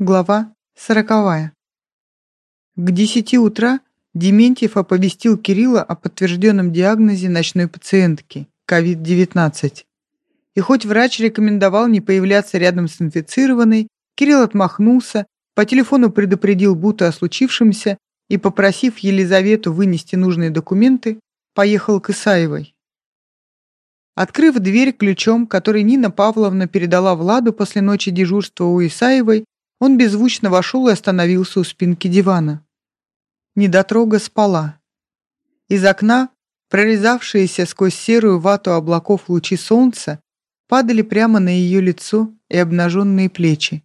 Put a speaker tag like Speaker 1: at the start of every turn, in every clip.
Speaker 1: Глава сороковая. К десяти утра Дементьев оповестил Кирилла о подтвержденном диагнозе ночной пациентки – COVID-19. И хоть врач рекомендовал не появляться рядом с инфицированной, Кирилл отмахнулся, по телефону предупредил Бута о случившемся и, попросив Елизавету вынести нужные документы, поехал к Исаевой. Открыв дверь ключом, который Нина Павловна передала Владу после ночи дежурства у Исаевой, он беззвучно вошел и остановился у спинки дивана. Недотрога спала. Из окна, прорезавшиеся сквозь серую вату облаков лучи солнца, падали прямо на ее лицо и обнаженные плечи.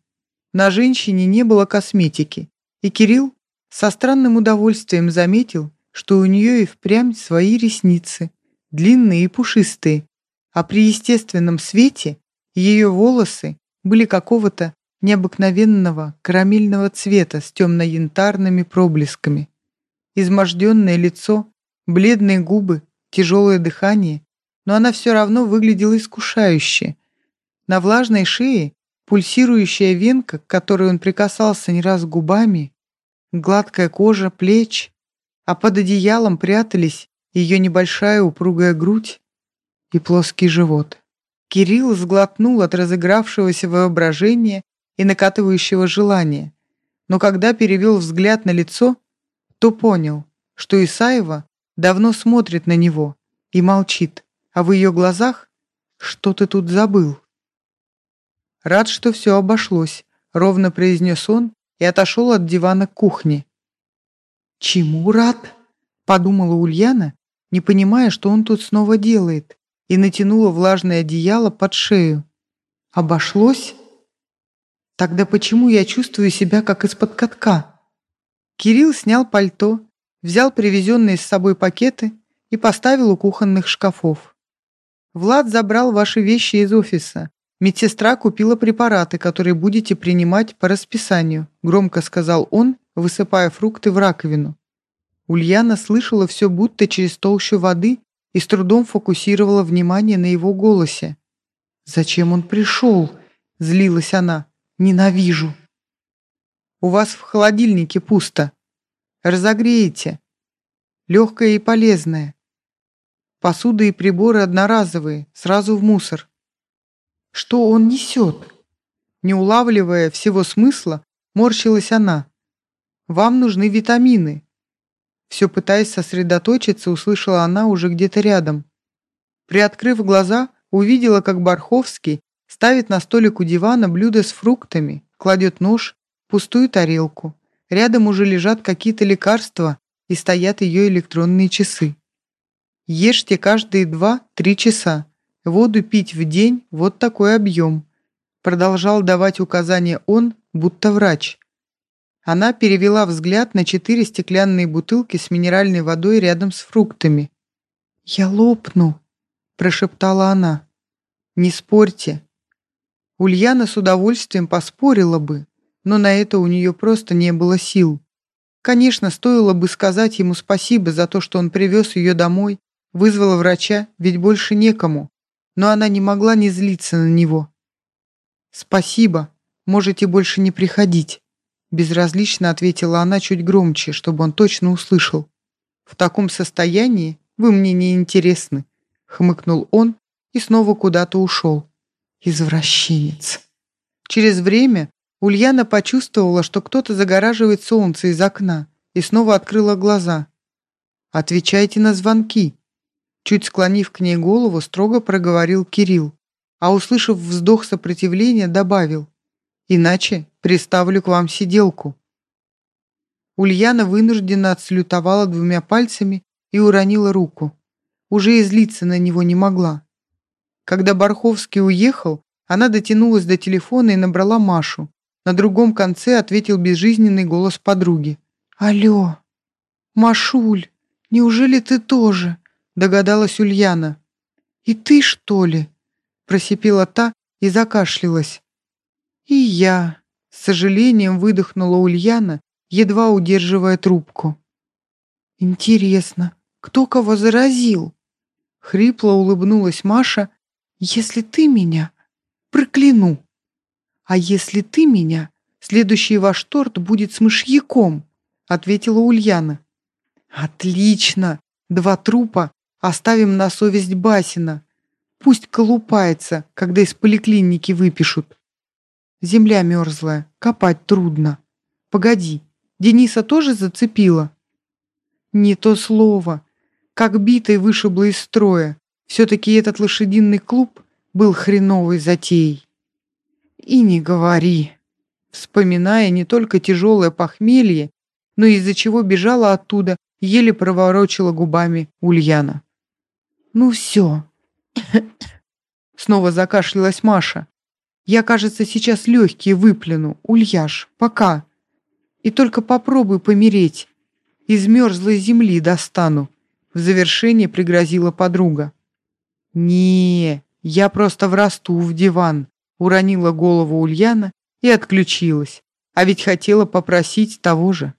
Speaker 1: На женщине не было косметики, и Кирилл со странным удовольствием заметил, что у нее и впрямь свои ресницы, длинные и пушистые, а при естественном свете ее волосы были какого-то необыкновенного карамельного цвета с темно-янтарными проблесками. Изможденное лицо, бледные губы, тяжелое дыхание, но она все равно выглядела искушающе. На влажной шее пульсирующая венка, к которой он прикасался не раз губами, гладкая кожа, плеч, а под одеялом прятались ее небольшая упругая грудь и плоский живот. Кирилл сглотнул от разыгравшегося воображения и накатывающего желания, но когда перевел взгляд на лицо, то понял, что Исаева давно смотрит на него и молчит, а в ее глазах «Что ты тут забыл?» «Рад, что все обошлось», — ровно произнес он и отошел от дивана к кухне. «Чему рад?» — подумала Ульяна, не понимая, что он тут снова делает, и натянула влажное одеяло под шею. «Обошлось?» Тогда почему я чувствую себя как из-под катка? Кирилл снял пальто, взял привезенные с собой пакеты и поставил у кухонных шкафов. Влад забрал ваши вещи из офиса. Медсестра купила препараты, которые будете принимать по расписанию, громко сказал он, высыпая фрукты в раковину. Ульяна слышала все будто через толщу воды и с трудом фокусировала внимание на его голосе. «Зачем он пришел?» – злилась она. Ненавижу. У вас в холодильнике пусто. Разогреете. Легкое и полезное. Посуда и приборы одноразовые, сразу в мусор. Что он несет? Не улавливая всего смысла, морщилась она. Вам нужны витамины. Все пытаясь сосредоточиться, услышала она уже где-то рядом. Приоткрыв глаза, увидела, как Барховский Ставит на столик у дивана блюдо с фруктами, кладет нож, пустую тарелку. Рядом уже лежат какие-то лекарства и стоят ее электронные часы. Ешьте каждые два-три часа. Воду пить в день вот такой объем. Продолжал давать указания он, будто врач. Она перевела взгляд на четыре стеклянные бутылки с минеральной водой рядом с фруктами. «Я лопну», – прошептала она. «Не спорьте. Ульяна с удовольствием поспорила бы, но на это у нее просто не было сил. Конечно, стоило бы сказать ему спасибо за то, что он привез ее домой, вызвала врача, ведь больше некому, но она не могла не злиться на него. «Спасибо, можете больше не приходить», безразлично ответила она чуть громче, чтобы он точно услышал. «В таком состоянии вы мне не интересны», хмыкнул он и снова куда-то ушел. Извращенец. Через время Ульяна почувствовала, что кто-то загораживает солнце из окна, и снова открыла глаза. «Отвечайте на звонки», чуть склонив к ней голову, строго проговорил Кирилл, а, услышав вздох сопротивления, добавил «Иначе приставлю к вам сиделку». Ульяна вынужденно отслютовала двумя пальцами и уронила руку. Уже и злиться на него не могла. Когда Барховский уехал, она дотянулась до телефона и набрала Машу. На другом конце ответил безжизненный голос подруги. «Алло, Машуль, неужели ты тоже?» догадалась Ульяна. «И ты, что ли?» просипела та и закашлялась. «И я», — с сожалением выдохнула Ульяна, едва удерживая трубку. «Интересно, кто кого заразил?» Хрипло улыбнулась Маша если ты меня, прокляну. А если ты меня, Следующий ваш торт будет с мышьяком», — ответила Ульяна. «Отлично! Два трупа оставим на совесть Басина. Пусть колупается, когда из поликлиники выпишут. Земля мерзлая, копать трудно. Погоди, Дениса тоже зацепила?» «Не то слово. Как битой вышибло из строя. Все-таки этот лошадиный клуб был хреновой затеей». «И не говори», вспоминая не только тяжелое похмелье, но из-за чего бежала оттуда, еле проворочила губами Ульяна. «Ну все!» Снова закашлялась Маша. «Я, кажется, сейчас легкие выплюну. Ульяш, пока. И только попробуй помереть. Из мерзлой земли достану». В завершение пригрозила подруга. Не я просто врасту в диван», уронила голову Ульяна и отключилась. А ведь хотела попросить того же.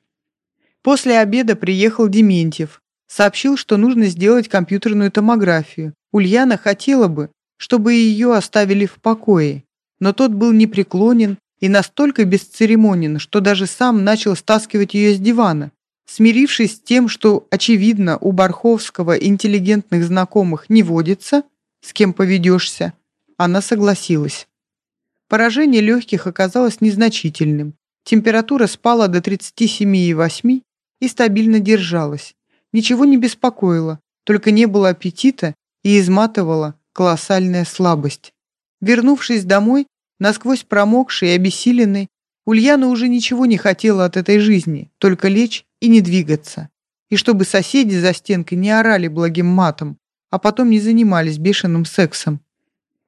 Speaker 1: После обеда приехал Дементьев. Сообщил, что нужно сделать компьютерную томографию. Ульяна хотела бы, чтобы ее оставили в покое. Но тот был непреклонен и настолько бесцеремонен, что даже сам начал стаскивать ее с дивана. Смирившись с тем, что, очевидно, у Барховского интеллигентных знакомых не водится, с кем поведешься, она согласилась. Поражение легких оказалось незначительным. Температура спала до 37,8 и стабильно держалась. Ничего не беспокоило, только не было аппетита и изматывала колоссальная слабость. Вернувшись домой, насквозь промокшей и обессиленной, Ульяна уже ничего не хотела от этой жизни, только лечь и не двигаться. И чтобы соседи за стенкой не орали благим матом, а потом не занимались бешеным сексом.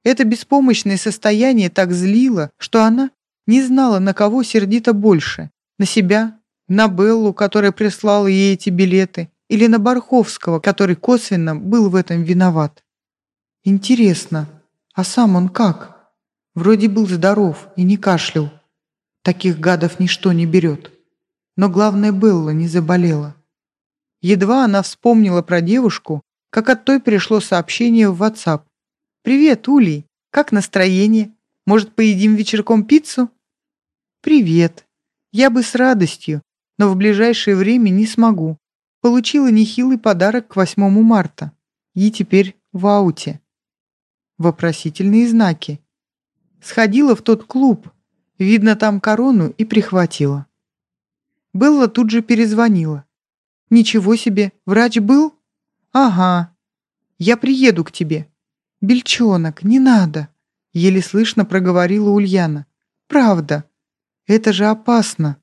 Speaker 1: Это беспомощное состояние так злило, что она не знала, на кого сердито больше. На себя, на Беллу, которая прислала ей эти билеты, или на Барховского, который косвенно был в этом виноват. Интересно, а сам он как? Вроде был здоров и не кашлял. Таких гадов ничто не берет. Но главное, Белла не заболела. Едва она вспомнила про девушку, как от той пришло сообщение в WhatsApp. «Привет, Улей! Как настроение? Может, поедим вечерком пиццу?» «Привет. Я бы с радостью, но в ближайшее время не смогу. Получила нехилый подарок к 8 марта. И теперь в ауте». Вопросительные знаки. Сходила в тот клуб. Видно, там корону и прихватила. Белла тут же перезвонила. «Ничего себе, врач был?» «Ага. Я приеду к тебе. «Бельчонок, не надо!» — еле слышно проговорила Ульяна. «Правда. Это же опасно».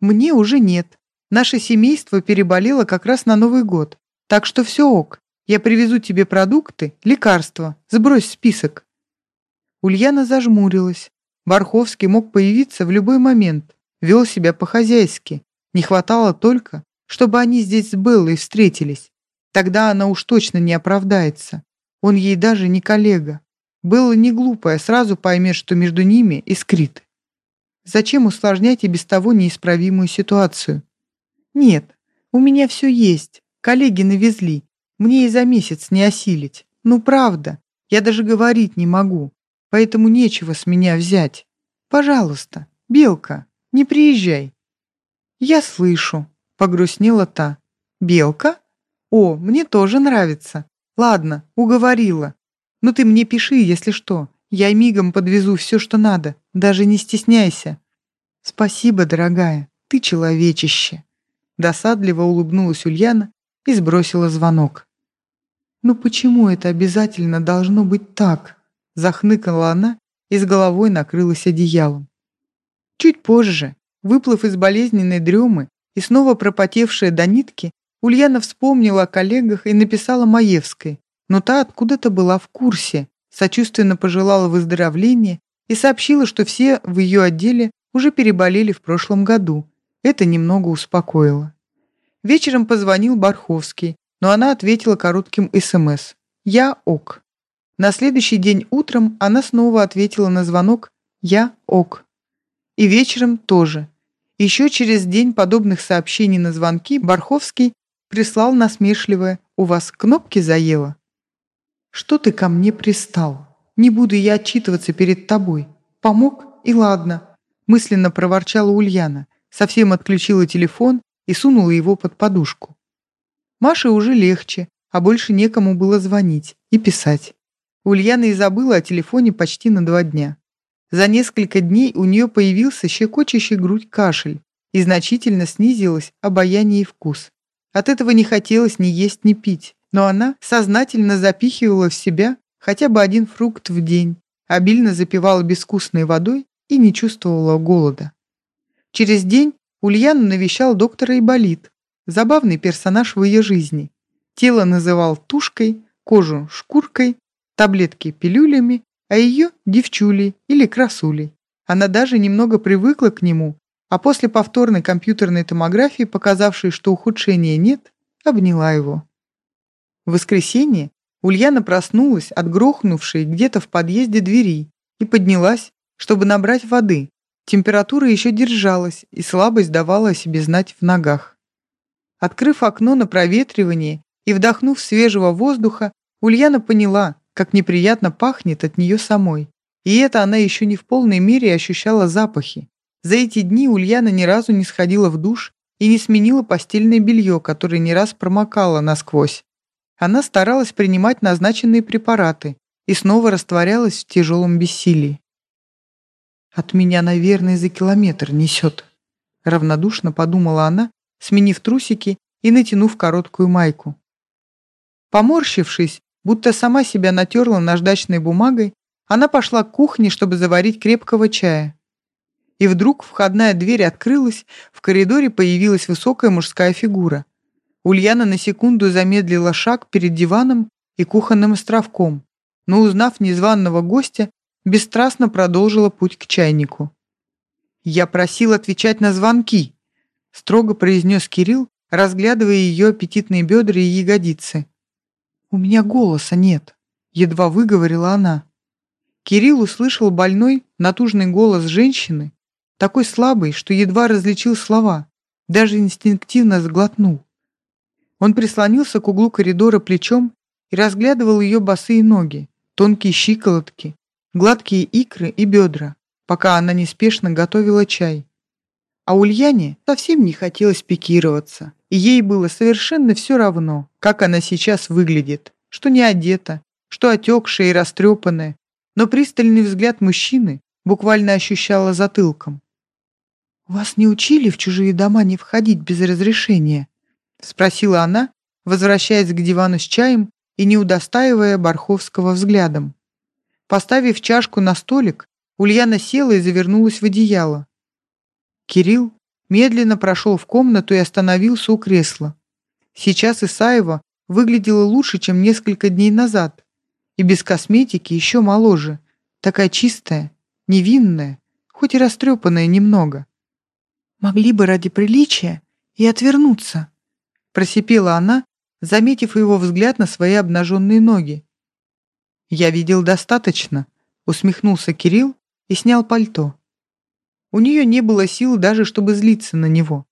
Speaker 1: «Мне уже нет. Наше семейство переболело как раз на Новый год. Так что все ок. Я привезу тебе продукты, лекарства. Сбрось список». Ульяна зажмурилась. Барховский мог появиться в любой момент. Вел себя по-хозяйски. Не хватало только, чтобы они здесь с Беллой встретились. Тогда она уж точно не оправдается. Он ей даже не коллега. Было не глупое, сразу поймет, что между ними искрит. Зачем усложнять и без того неисправимую ситуацию? Нет, у меня все есть. Коллеги навезли. Мне и за месяц не осилить. Ну, правда. Я даже говорить не могу. Поэтому нечего с меня взять. Пожалуйста, Белка, не приезжай. Я слышу, погрустнела та. Белка? О, мне тоже нравится. «Ладно, уговорила. Но ты мне пиши, если что. Я мигом подвезу все, что надо. Даже не стесняйся». «Спасибо, дорогая. Ты человечище». Досадливо улыбнулась Ульяна и сбросила звонок. «Ну почему это обязательно должно быть так?» Захныкала она и с головой накрылась одеялом. Чуть позже, выплыв из болезненной дремы и снова пропотевшая до нитки, Ульяна вспомнила о коллегах и написала Маевской, но та откуда-то была в курсе, сочувственно пожелала выздоровления и сообщила, что все в ее отделе уже переболели в прошлом году. Это немного успокоило. Вечером позвонил Барховский, но она ответила коротким СМС. «Я ок». На следующий день утром она снова ответила на звонок «Я ок». И вечером тоже. Еще через день подобных сообщений на звонки Барховский Прислал насмешливое. «У вас кнопки заело?» «Что ты ко мне пристал? Не буду я отчитываться перед тобой. Помог и ладно. мысленно проворчала Ульяна, совсем отключила телефон и сунула его под подушку. Маше уже легче, а больше некому было звонить и писать. Ульяна и забыла о телефоне почти на два дня. За несколько дней у нее появился щекочущий грудь кашель и значительно снизилось обаяние и вкус. От этого не хотелось ни есть, ни пить, но она сознательно запихивала в себя хотя бы один фрукт в день, обильно запивала безвкусной водой и не чувствовала голода. Через день Ульяна навещал доктора Иболит, забавный персонаж в ее жизни. Тело называл тушкой, кожу шкуркой, таблетки пилюлями, а ее девчулей или красулей. Она даже немного привыкла к нему, а после повторной компьютерной томографии, показавшей, что ухудшения нет, обняла его. В воскресенье Ульяна проснулась от грохнувшей где-то в подъезде двери и поднялась, чтобы набрать воды. Температура еще держалась, и слабость давала о себе знать в ногах. Открыв окно на проветривание и вдохнув свежего воздуха, Ульяна поняла, как неприятно пахнет от нее самой. И это она еще не в полной мере ощущала запахи. За эти дни Ульяна ни разу не сходила в душ и не сменила постельное белье, которое не раз промокало насквозь. Она старалась принимать назначенные препараты и снова растворялась в тяжелом бессилии. «От меня, наверное, за километр несет», — равнодушно подумала она, сменив трусики и натянув короткую майку. Поморщившись, будто сама себя натерла наждачной бумагой, она пошла к кухне, чтобы заварить крепкого чая. И вдруг входная дверь открылась, в коридоре появилась высокая мужская фигура. Ульяна на секунду замедлила шаг перед диваном и кухонным островком, но, узнав незваного гостя, бесстрастно продолжила путь к чайнику. «Я просил отвечать на звонки», — строго произнес Кирилл, разглядывая ее аппетитные бедра и ягодицы. «У меня голоса нет», — едва выговорила она. Кирилл услышал больной, натужный голос женщины, такой слабый, что едва различил слова, даже инстинктивно сглотнул. Он прислонился к углу коридора плечом и разглядывал ее босые ноги, тонкие щиколотки, гладкие икры и бедра, пока она неспешно готовила чай. А Ульяне совсем не хотелось пикироваться, и ей было совершенно все равно, как она сейчас выглядит, что не одета, что отекшая и растрепанная, но пристальный взгляд мужчины буквально ощущала затылком. «Вас не учили в чужие дома не входить без разрешения?» — спросила она, возвращаясь к дивану с чаем и не удостаивая Барховского взглядом. Поставив чашку на столик, Ульяна села и завернулась в одеяло. Кирилл медленно прошел в комнату и остановился у кресла. Сейчас Исаева выглядела лучше, чем несколько дней назад, и без косметики еще моложе, такая чистая, невинная, хоть и растрепанная немного. «Могли бы ради приличия и отвернуться», просипела она, заметив его взгляд на свои обнаженные ноги. «Я видел достаточно», — усмехнулся Кирилл и снял пальто. У нее не было сил даже, чтобы злиться на него.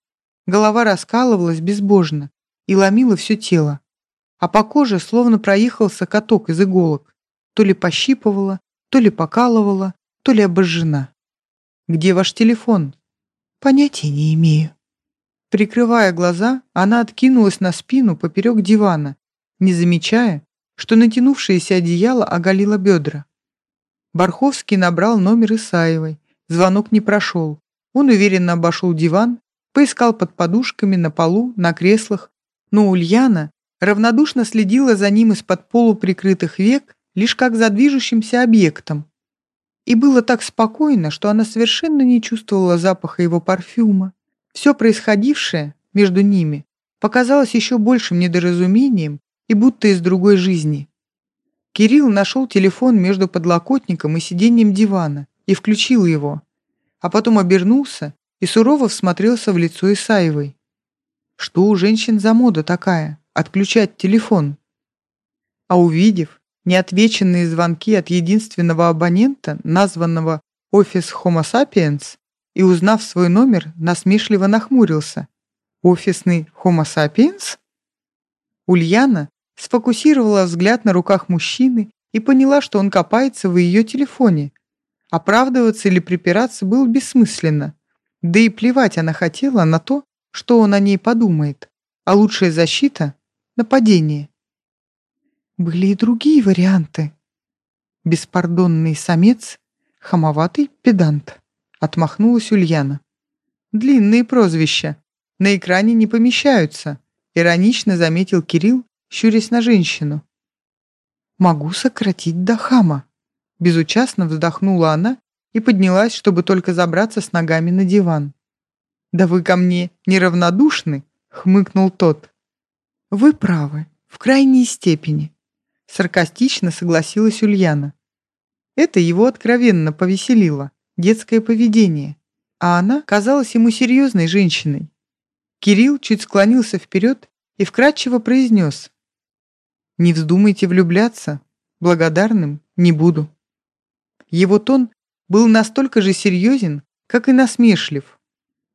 Speaker 1: Голова раскалывалась безбожно и ломила все тело. А по коже словно проехался каток из иголок. То ли пощипывала, то ли покалывала, то ли обожжена. «Где ваш телефон?» «Понятия не имею». Прикрывая глаза, она откинулась на спину поперек дивана, не замечая, что натянувшееся одеяло оголило бедра. Барховский набрал номер Исаевой, Звонок не прошел. Он уверенно обошел диван, поискал под подушками, на полу, на креслах, но Ульяна равнодушно следила за ним из-под полуприкрытых век, лишь как за движущимся объектом. И было так спокойно, что она совершенно не чувствовала запаха его парфюма. Все происходившее между ними показалось еще большим недоразумением и будто из другой жизни. Кирилл нашел телефон между подлокотником и сиденьем дивана и включил его, а потом обернулся и сурово всмотрелся в лицо Исаевой. Что у женщин за мода такая? Отключать телефон. А увидев неотвеченные звонки от единственного абонента, названного «Офис Homo sapiens», и, узнав свой номер, насмешливо нахмурился. «Офисный Homo sapiens?» Ульяна сфокусировала взгляд на руках мужчины и поняла, что он копается в ее телефоне, Оправдываться или припираться было бессмысленно. Да и плевать она хотела на то, что он о ней подумает. А лучшая защита — нападение. Были и другие варианты. Беспардонный самец, хамоватый педант. Отмахнулась Ульяна. Длинные прозвища. На экране не помещаются. Иронично заметил Кирилл, щурясь на женщину. «Могу сократить до хама». Безучастно вздохнула она и поднялась, чтобы только забраться с ногами на диван. «Да вы ко мне неравнодушны?» — хмыкнул тот. «Вы правы, в крайней степени», — саркастично согласилась Ульяна. Это его откровенно повеселило, детское поведение, а она казалась ему серьезной женщиной. Кирилл чуть склонился вперед и вкратчиво произнес. «Не вздумайте влюбляться, благодарным не буду». Его тон был настолько же серьезен, как и насмешлив.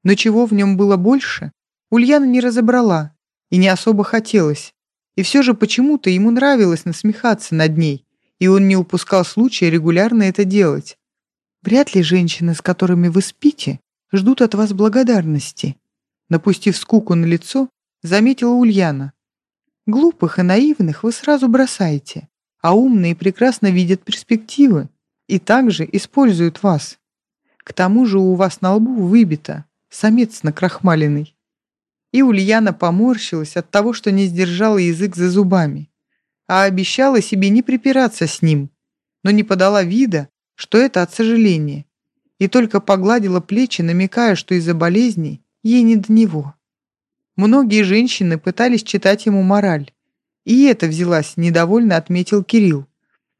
Speaker 1: Но чего в нем было больше, Ульяна не разобрала и не особо хотелось. И все же почему-то ему нравилось насмехаться над ней, и он не упускал случая регулярно это делать. Вряд ли женщины, с которыми вы спите, ждут от вас благодарности. Напустив скуку на лицо, заметила Ульяна. Глупых и наивных вы сразу бросаете, а умные прекрасно видят перспективы и также используют вас. К тому же у вас на лбу выбито самец накрахмаленный. И Ульяна поморщилась от того, что не сдержала язык за зубами, а обещала себе не припираться с ним, но не подала вида, что это от сожаления, и только погладила плечи, намекая, что из-за болезни ей не до него. Многие женщины пытались читать ему мораль, и это взялась, недовольно отметил Кирилл.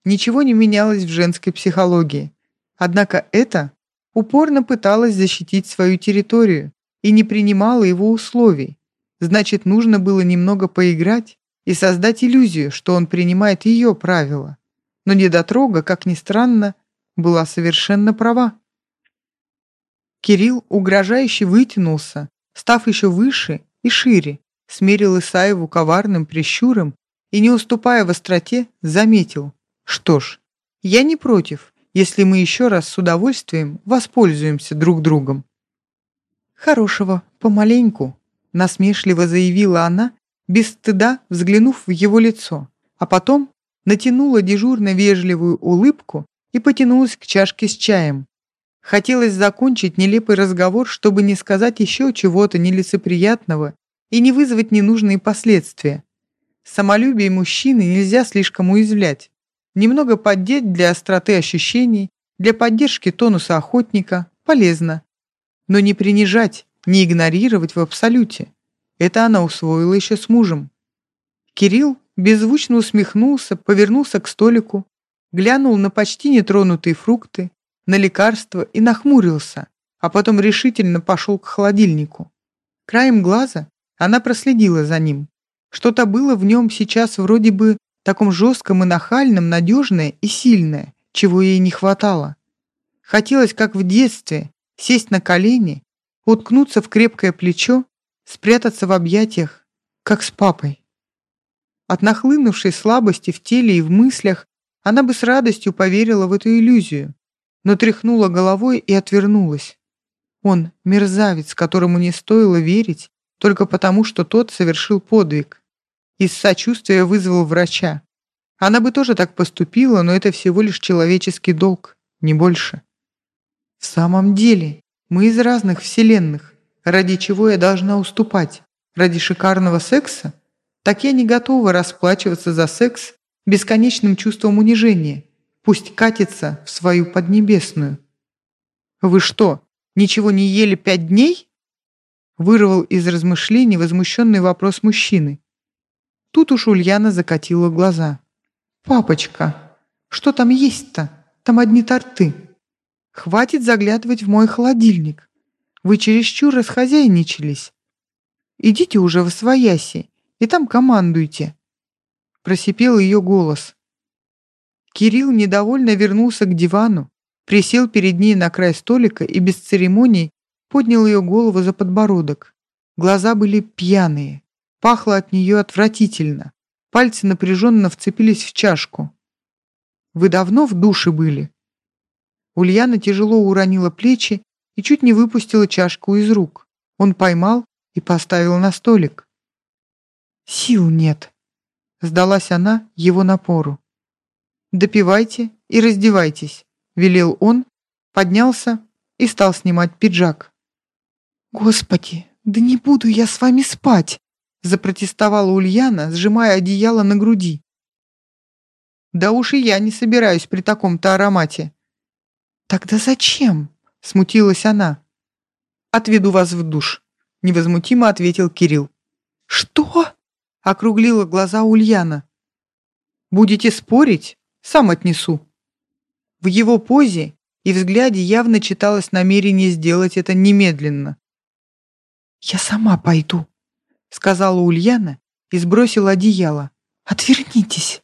Speaker 1: Ничего не менялось в женской психологии. Однако это упорно пыталась защитить свою территорию и не принимала его условий. Значит, нужно было немного поиграть и создать иллюзию, что он принимает ее правила. Но недотрога, как ни странно, была совершенно права. Кирилл угрожающе вытянулся, став еще выше и шире, смерил Исаеву коварным прищуром и, не уступая в остроте, заметил. Что ж, я не против, если мы еще раз с удовольствием воспользуемся друг другом. Хорошего, помаленьку, насмешливо заявила она, без стыда взглянув в его лицо, а потом натянула дежурно вежливую улыбку и потянулась к чашке с чаем. Хотелось закончить нелепый разговор, чтобы не сказать еще чего-то нелицеприятного и не вызвать ненужные последствия. Самолюбие мужчины нельзя слишком уязвлять. Немного поддеть для остроты ощущений, для поддержки тонуса охотника полезно. Но не принижать, не игнорировать в абсолюте. Это она усвоила еще с мужем. Кирилл беззвучно усмехнулся, повернулся к столику, глянул на почти нетронутые фрукты, на лекарства и нахмурился, а потом решительно пошел к холодильнику. Краем глаза она проследила за ним. Что-то было в нем сейчас вроде бы таком жестком и нахальном, надежное и сильное, чего ей не хватало. Хотелось, как в детстве, сесть на колени, уткнуться в крепкое плечо, спрятаться в объятиях, как с папой. От нахлынувшей слабости в теле и в мыслях она бы с радостью поверила в эту иллюзию, но тряхнула головой и отвернулась. Он — мерзавец, которому не стоило верить, только потому, что тот совершил подвиг. Из сочувствия вызвал врача. Она бы тоже так поступила, но это всего лишь человеческий долг, не больше. В самом деле, мы из разных вселенных. Ради чего я должна уступать? Ради шикарного секса? Так я не готова расплачиваться за секс бесконечным чувством унижения. Пусть катится в свою поднебесную. «Вы что, ничего не ели пять дней?» Вырвал из размышлений возмущенный вопрос мужчины. Тут уж Ульяна закатила глаза. «Папочка, что там есть-то? Там одни торты. Хватит заглядывать в мой холодильник. Вы чересчур расхозяйничались. Идите уже в освояси и там командуйте просипел ее голос. Кирилл недовольно вернулся к дивану, присел перед ней на край столика и без церемоний поднял ее голову за подбородок. Глаза были пьяные, пахло от нее отвратительно, пальцы напряженно вцепились в чашку. «Вы давно в душе были?» Ульяна тяжело уронила плечи и чуть не выпустила чашку из рук. Он поймал и поставил на столик. «Сил нет», — сдалась она его напору. «Допивайте и раздевайтесь», — велел он, поднялся и стал снимать пиджак. «Господи, да не буду я с вами спать!» Запротестовала Ульяна, сжимая одеяло на груди. «Да уж и я не собираюсь при таком-то аромате». «Тогда зачем?» — смутилась она. «Отведу вас в душ», — невозмутимо ответил Кирилл. «Что?» — округлила глаза Ульяна. «Будете спорить? Сам отнесу». В его позе и взгляде явно читалось намерение сделать это немедленно. «Я сама пойду», — сказала Ульяна и сбросила одеяло. «Отвернитесь».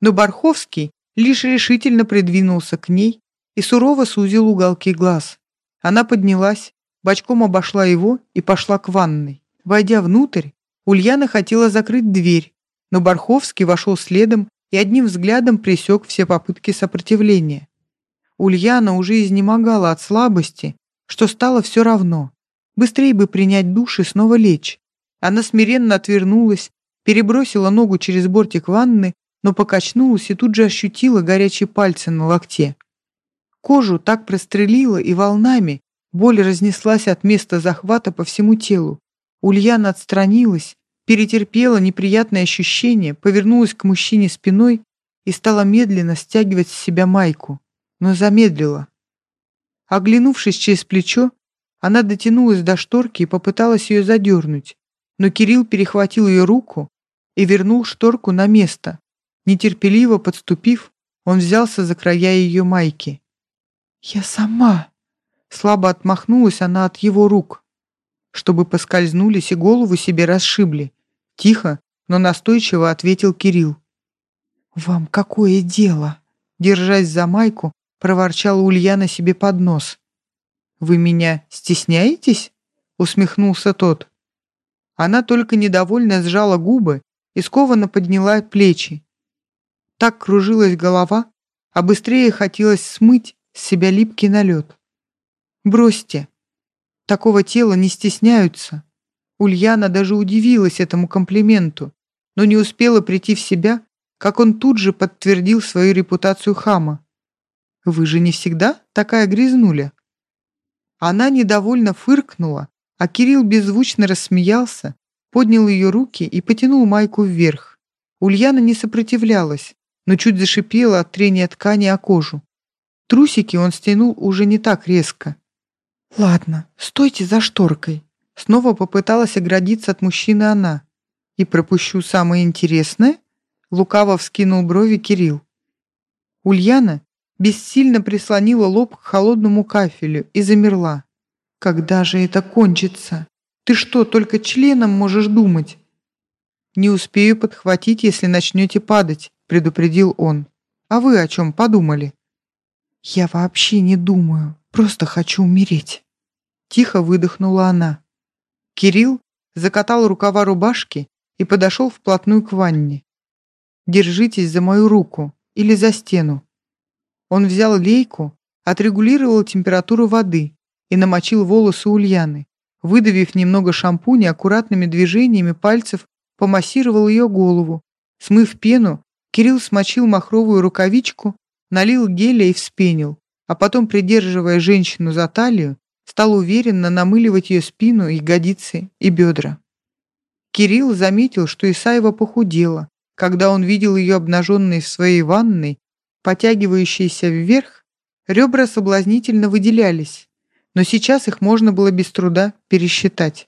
Speaker 1: Но Барховский лишь решительно придвинулся к ней и сурово сузил уголки глаз. Она поднялась, бочком обошла его и пошла к ванной. Войдя внутрь, Ульяна хотела закрыть дверь, но Барховский вошел следом и одним взглядом пресек все попытки сопротивления. Ульяна уже изнемогала от слабости, что стало все равно. Быстрее бы принять душ и снова лечь. Она смиренно отвернулась, перебросила ногу через бортик ванны, но покачнулась и тут же ощутила горячие пальцы на локте. Кожу так прострелила и волнами, боль разнеслась от места захвата по всему телу. Ульяна отстранилась, перетерпела неприятное ощущение, повернулась к мужчине спиной и стала медленно стягивать с себя майку, но замедлила. Оглянувшись через плечо, она дотянулась до шторки и попыталась ее задернуть, но Кирилл перехватил ее руку и вернул шторку на место. Нетерпеливо подступив, он взялся за края ее майки. «Я сама!» Слабо отмахнулась она от его рук, чтобы поскользнулись и голову себе расшибли. Тихо, но настойчиво ответил Кирилл. «Вам какое дело?» Держась за майку, проворчала Ульяна себе под нос. «Вы меня стесняетесь?» — усмехнулся тот. Она только недовольно сжала губы и скованно подняла плечи. Так кружилась голова, а быстрее хотелось смыть с себя липкий налет. «Бросьте. Такого тела не стесняются». Ульяна даже удивилась этому комплименту, но не успела прийти в себя, как он тут же подтвердил свою репутацию хама. «Вы же не всегда такая грязнуля?» Она недовольно фыркнула, а Кирилл беззвучно рассмеялся, поднял ее руки и потянул майку вверх. Ульяна не сопротивлялась, но чуть зашипела от трения ткани о кожу. Трусики он стянул уже не так резко. «Ладно, стойте за шторкой». Снова попыталась оградиться от мужчины она. «И пропущу самое интересное?» Лукаво вскинул брови Кирилл. Ульяна бессильно прислонила лоб к холодному кафелю и замерла. «Когда же это кончится? Ты что, только членом можешь думать?» «Не успею подхватить, если начнете падать», — предупредил он. «А вы о чем подумали?» «Я вообще не думаю, просто хочу умереть». Тихо выдохнула она. Кирилл закатал рукава рубашки и подошел вплотную к ванне. «Держитесь за мою руку или за стену. Он взял лейку, отрегулировал температуру воды и намочил волосы Ульяны. Выдавив немного шампуня, аккуратными движениями пальцев помассировал ее голову. Смыв пену, Кирилл смочил махровую рукавичку, налил геля и вспенил, а потом, придерживая женщину за талию, стал уверенно намыливать ее спину, ягодицы и бедра. Кирилл заметил, что Исаева похудела, когда он видел ее обнаженной в своей ванной потягивающиеся вверх, ребра соблазнительно выделялись, но сейчас их можно было без труда пересчитать.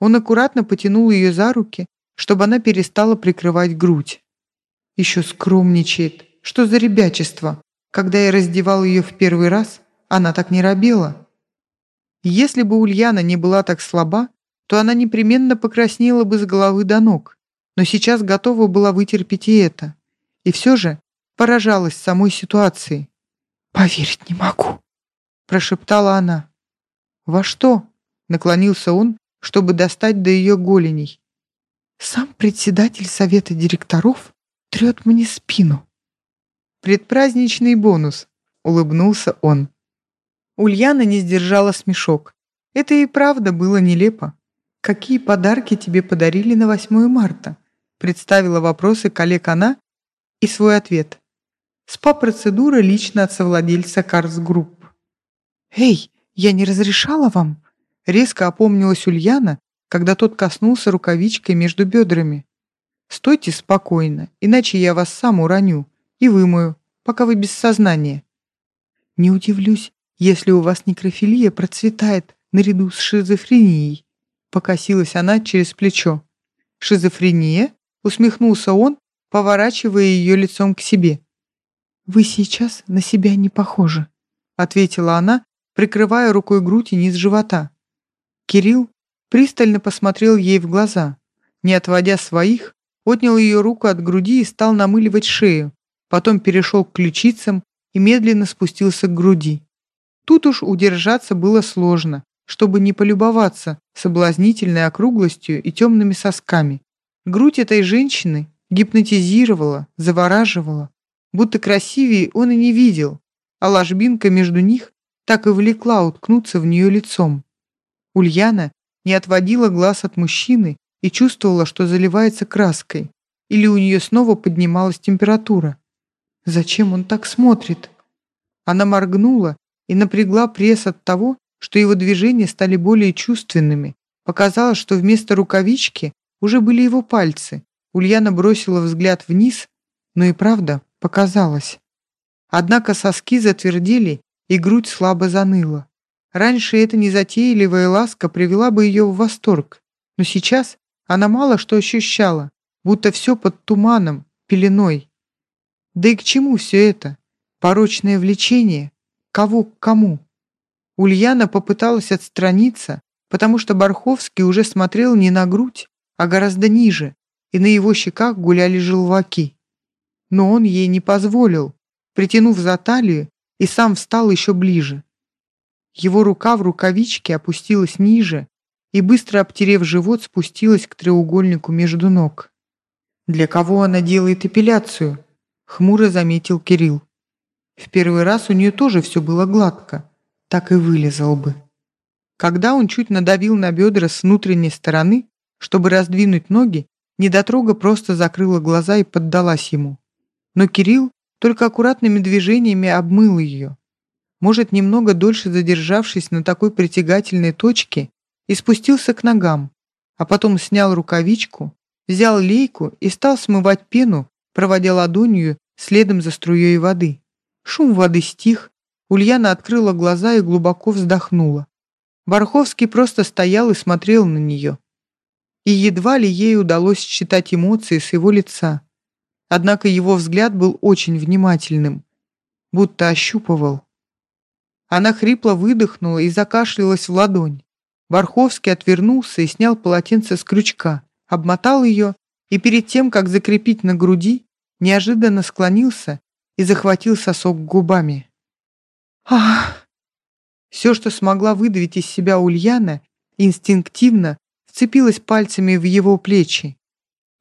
Speaker 1: Он аккуратно потянул ее за руки, чтобы она перестала прикрывать грудь. Еще скромничает. Что за ребячество? Когда я раздевал ее в первый раз, она так не робела. Если бы Ульяна не была так слаба, то она непременно покраснела бы с головы до ног, но сейчас готова была вытерпеть и это. И все же поражалась самой ситуации. «Поверить не могу», — прошептала она. «Во что?» — наклонился он, чтобы достать до ее голеней. «Сам председатель совета директоров трет мне спину». «Предпраздничный бонус», — улыбнулся он. Ульяна не сдержала смешок. Это и правда было нелепо. «Какие подарки тебе подарили на 8 марта?» Представила вопросы коллег она и свой ответ. СПА-процедура лично от совладельца Cars Group. «Эй, я не разрешала вам?» Резко опомнилась Ульяна, когда тот коснулся рукавичкой между бедрами. «Стойте спокойно, иначе я вас сам уроню и вымою, пока вы без сознания». «Не удивлюсь, если у вас некрофилия процветает наряду с шизофренией», покосилась она через плечо. «Шизофрения?» усмехнулся он, поворачивая ее лицом к себе. «Вы сейчас на себя не похожи», ответила она, прикрывая рукой грудь и низ живота. Кирилл пристально посмотрел ей в глаза, не отводя своих, отнял ее руку от груди и стал намыливать шею, потом перешел к ключицам и медленно спустился к груди. Тут уж удержаться было сложно, чтобы не полюбоваться соблазнительной округлостью и темными сосками. Грудь этой женщины гипнотизировала, завораживала, будто красивее он и не видел, а ложбинка между них так и влекла уткнуться в нее лицом. Ульяна не отводила глаз от мужчины и чувствовала, что заливается краской, или у нее снова поднималась температура. Зачем он так смотрит? Она моргнула и напрягла пресс от того, что его движения стали более чувственными. Показалось, что вместо рукавички уже были его пальцы. Ульяна бросила взгляд вниз, но и правда показалось. Однако соски затвердели, и грудь слабо заныла. Раньше эта незатейливая ласка привела бы ее в восторг, но сейчас она мало что ощущала, будто все под туманом, пеленой. Да и к чему все это? Порочное влечение? Кого к кому? Ульяна попыталась отстраниться, потому что Барховский уже смотрел не на грудь, а гораздо ниже, и на его щеках гуляли желваки. Но он ей не позволил, притянув за талию, и сам встал еще ближе. Его рука в рукавичке опустилась ниже и, быстро обтерев живот, спустилась к треугольнику между ног. «Для кого она делает эпиляцию?» — хмуро заметил Кирилл. В первый раз у нее тоже все было гладко, так и вылезал бы. Когда он чуть надавил на бедра с внутренней стороны, чтобы раздвинуть ноги, недотрога просто закрыла глаза и поддалась ему. Но Кирилл только аккуратными движениями обмыл ее. Может, немного дольше задержавшись на такой притягательной точке, и спустился к ногам, а потом снял рукавичку, взял лейку и стал смывать пену, проводя ладонью следом за струей воды. Шум воды стих, Ульяна открыла глаза и глубоко вздохнула. Барховский просто стоял и смотрел на нее, и едва ли ей удалось считать эмоции с его лица. Однако его взгляд был очень внимательным, будто ощупывал. Она хрипло выдохнула и закашлялась в ладонь. Барховский отвернулся и снял полотенце с крючка, обмотал ее и перед тем, как закрепить на груди, неожиданно склонился и захватил сосок губами. Ах! Все, что смогла выдавить из себя Ульяна, инстинктивно вцепилась пальцами в его плечи.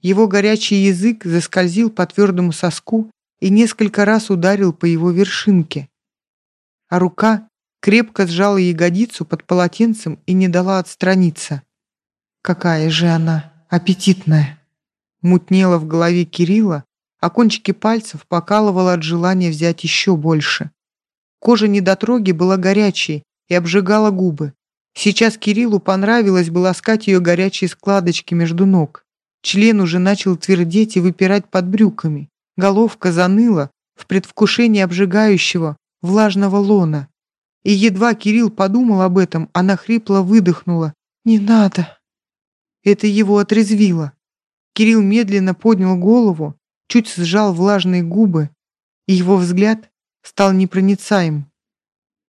Speaker 1: Его горячий язык заскользил по твердому соску и несколько раз ударил по его вершинке. А рука крепко сжала ягодицу под полотенцем и не дала отстраниться. Какая же она аппетитная! Мутнела в голове Кирилла, а кончики пальцев покалывало от желания взять еще больше. Кожа недотроги была горячей и обжигала губы. Сейчас Кириллу понравилось бы ласкать ее горячие складочки между ног. Член уже начал твердеть и выпирать под брюками. Головка заныла в предвкушении обжигающего, влажного лона. И едва Кирилл подумал об этом, она хрипло выдохнула. «Не надо!» Это его отрезвило. Кирилл медленно поднял голову, чуть сжал влажные губы, и его взгляд стал непроницаем.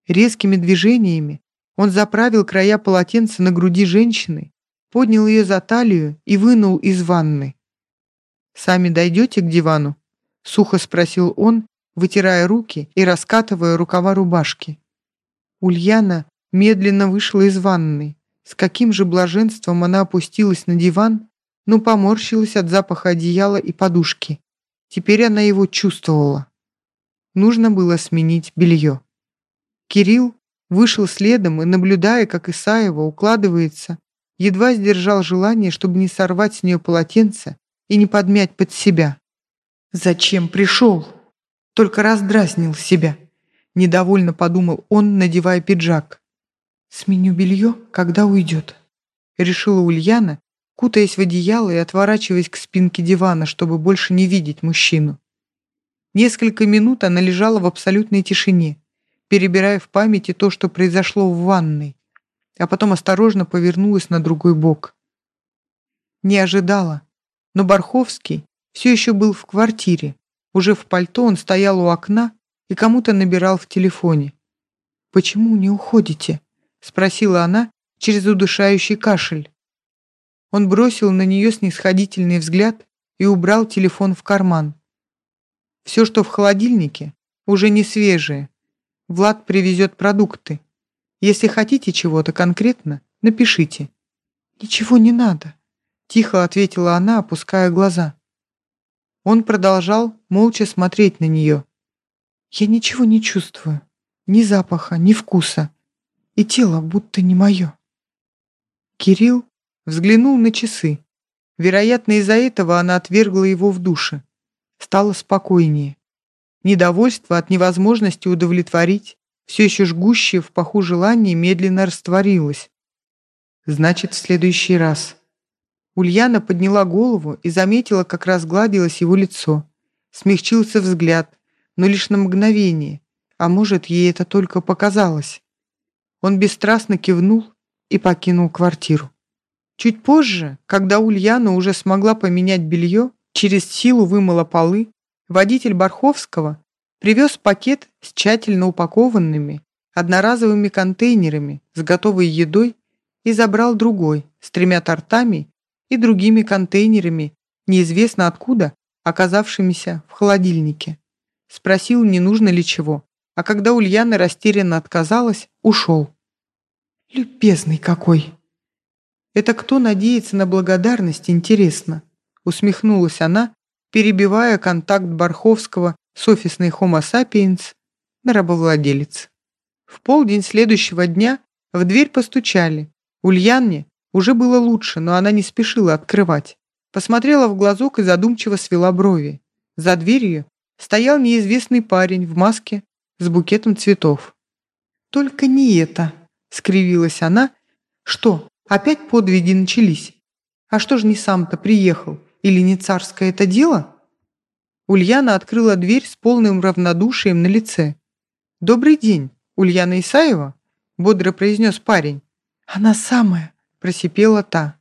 Speaker 1: Резкими движениями он заправил края полотенца на груди женщины, поднял ее за талию и вынул из ванны. «Сами дойдете к дивану?» — сухо спросил он, вытирая руки и раскатывая рукава рубашки. Ульяна медленно вышла из ванны. С каким же блаженством она опустилась на диван, но поморщилась от запаха одеяла и подушки. Теперь она его чувствовала. Нужно было сменить белье. Кирилл вышел следом и, наблюдая, как Исаева укладывается, едва сдержал желание, чтобы не сорвать с нее полотенце и не подмять под себя. «Зачем пришел?» Только раздразнил себя. Недовольно подумал он, надевая пиджак. «Сменю белье, когда уйдет», — решила Ульяна, кутаясь в одеяло и отворачиваясь к спинке дивана, чтобы больше не видеть мужчину. Несколько минут она лежала в абсолютной тишине, перебирая в памяти то, что произошло в ванной, а потом осторожно повернулась на другой бок. Не ожидала, но Барховский все еще был в квартире. Уже в пальто он стоял у окна и кому-то набирал в телефоне. «Почему не уходите?» — спросила она через удушающий кашель. Он бросил на нее снисходительный взгляд и убрал телефон в карман. Все, что в холодильнике, уже не свежее. Влад привезет продукты. Если хотите чего-то конкретно, напишите. Ничего не надо, тихо ответила она, опуская глаза. Он продолжал молча смотреть на нее. Я ничего не чувствую. Ни запаха, ни вкуса. И тело будто не мое. Кирилл взглянул на часы. Вероятно, из-за этого она отвергла его в душе. Стало спокойнее. Недовольство от невозможности удовлетворить, все еще жгущее в паху желание, медленно растворилось. Значит, в следующий раз. Ульяна подняла голову и заметила, как разгладилось его лицо. Смягчился взгляд, но лишь на мгновение, а может, ей это только показалось. Он бесстрастно кивнул и покинул квартиру. Чуть позже, когда Ульяна уже смогла поменять белье, через силу вымыла полы, водитель Барховского привез пакет с тщательно упакованными одноразовыми контейнерами с готовой едой и забрал другой с тремя тортами и другими контейнерами, неизвестно откуда, оказавшимися в холодильнике спросил, не нужно ли чего, а когда Ульяна растерянно отказалась, ушел. «Любезный какой!» «Это кто надеется на благодарность, интересно?» усмехнулась она, перебивая контакт Барховского с офисной Homo sapiens рабовладелец. В полдень следующего дня в дверь постучали. Ульяне уже было лучше, но она не спешила открывать. Посмотрела в глазок и задумчиво свела брови. За дверью стоял неизвестный парень в маске с букетом цветов. «Только не это!» — скривилась она. «Что, опять подвиги начались? А что ж не сам-то приехал? Или не царское это дело?» Ульяна открыла дверь с полным равнодушием на лице. «Добрый день, Ульяна Исаева?» — бодро произнес парень. «Она самая!» — просипела та.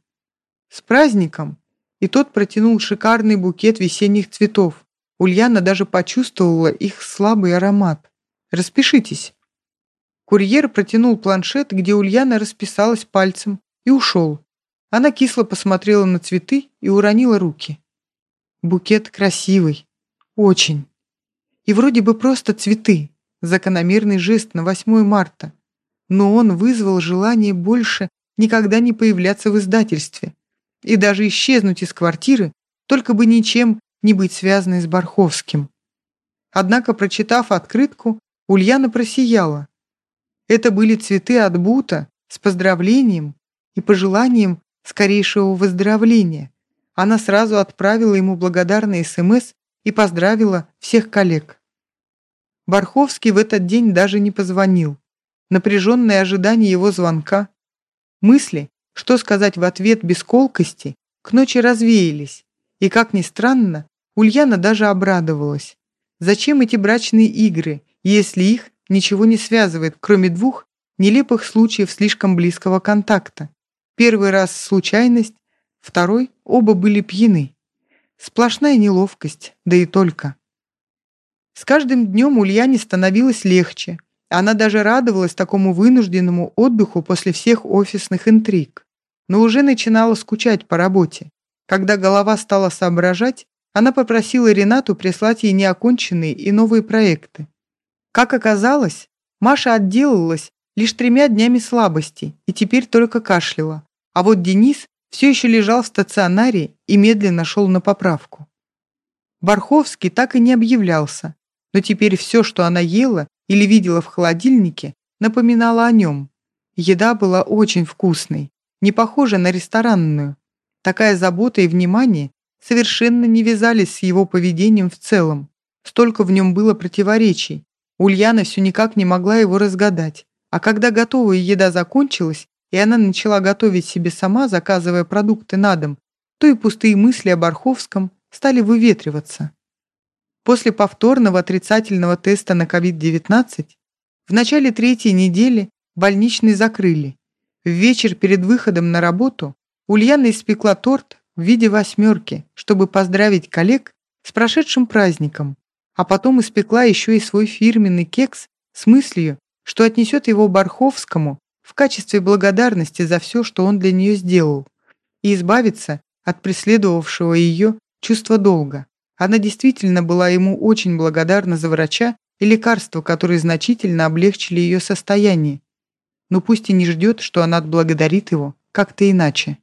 Speaker 1: «С праздником!» И тот протянул шикарный букет весенних цветов, Ульяна даже почувствовала их слабый аромат. «Распишитесь». Курьер протянул планшет, где Ульяна расписалась пальцем, и ушел. Она кисло посмотрела на цветы и уронила руки. Букет красивый. Очень. И вроде бы просто цветы. Закономерный жест на 8 марта. Но он вызвал желание больше никогда не появляться в издательстве и даже исчезнуть из квартиры, только бы ничем не быть связанной с Барховским. Однако, прочитав открытку, Ульяна просияла. Это были цветы от Бута с поздравлением и пожеланием скорейшего выздоровления. Она сразу отправила ему благодарный СМС и поздравила всех коллег. Барховский в этот день даже не позвонил. Напряженное ожидание его звонка, мысли, что сказать в ответ без колкости, к ночи развеялись, и, как ни странно, Ульяна даже обрадовалась. Зачем эти брачные игры, если их ничего не связывает, кроме двух нелепых случаев слишком близкого контакта? Первый раз случайность, второй оба были пьяны. Сплошная неловкость, да и только. С каждым днем Ульяне становилось легче. Она даже радовалась такому вынужденному отдыху после всех офисных интриг. Но уже начинала скучать по работе. Когда голова стала соображать, она попросила Ренату прислать ей неоконченные и новые проекты. Как оказалось, Маша отделалась лишь тремя днями слабости и теперь только кашляла, а вот Денис все еще лежал в стационаре и медленно шел на поправку. Барховский так и не объявлялся, но теперь все, что она ела или видела в холодильнике, напоминало о нем. Еда была очень вкусной, не похожа на ресторанную. Такая забота и внимание совершенно не вязались с его поведением в целом. Столько в нем было противоречий. Ульяна все никак не могла его разгадать. А когда готовая еда закончилась, и она начала готовить себе сама, заказывая продукты на дом, то и пустые мысли о Барховском стали выветриваться. После повторного отрицательного теста на COVID-19 в начале третьей недели больничный закрыли. В вечер перед выходом на работу Ульяна испекла торт в виде восьмерки, чтобы поздравить коллег с прошедшим праздником, а потом испекла еще и свой фирменный кекс с мыслью, что отнесет его Барховскому в качестве благодарности за все, что он для нее сделал, и избавиться от преследовавшего ее чувства долга. Она действительно была ему очень благодарна за врача и лекарства, которые значительно облегчили ее состояние. Но пусть и не ждет, что она отблагодарит его как-то иначе.